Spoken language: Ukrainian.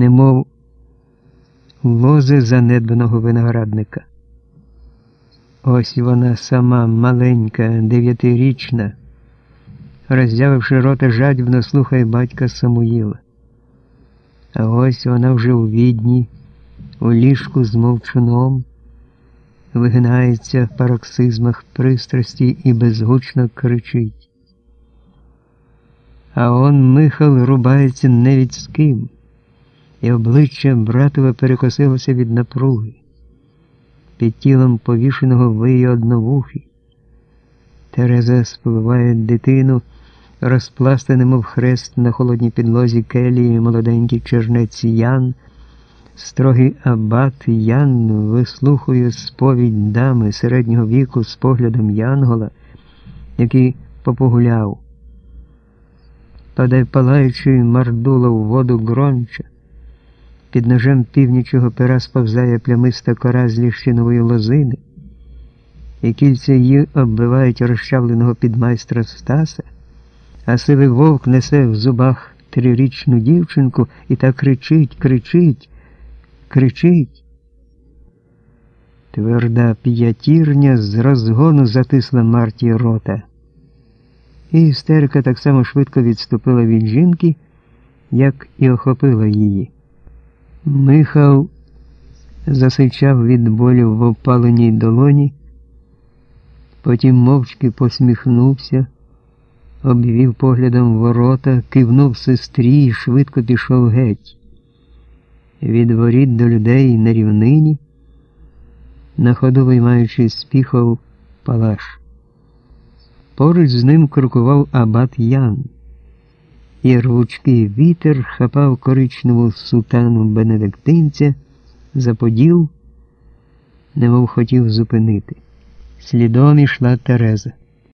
немов лози занедбаного виноградника. Ось вона сама маленька, дев'ятирічна, роззявивши рота жадібно слухає батька Самуїла. А ось вона вже у відні, у ліжку з мовчуном, вигинається в пароксизмах пристрасті і безгучно кричить. А он Михал рубається не від з ким, і обличчя братове перекосилося від напруги. Під тілом повішеного виє одновухий. Тереза спливає дитину, розпластаний, мов хрест на холодній підлозі келії молоденький чернець Ян, строгий абат Ян вислухує сповідь дами середнього віку з поглядом Янгола, який попогуляв. Падає палаючий мардула в воду гронча. Під ножем північого пера сповзає плямиста кора з ліщинової лозини, і кільця її оббивають розчавленого підмайстра Стаса, а сивий вовк несе в зубах трирічну дівчинку і так кричить, кричить, кричить. Тверда п'ятірня з розгону затисла Марті рота. І істерика так само швидко відступила від жінки, як і охопила її. Михал засичав від болю в опаленій долоні, потім мовчки посміхнувся, обвів поглядом ворота, кивнув сестрі і швидко пішов геть. Від воріт до людей на рівнині, на ходу виймаючи спіхов палаш. Поруч з ним крокував абат Ян і рвучкий вітер хапав коричневу сутану бенедиктинця за поділ, немов хотів зупинити. Слідом ішла Тереза.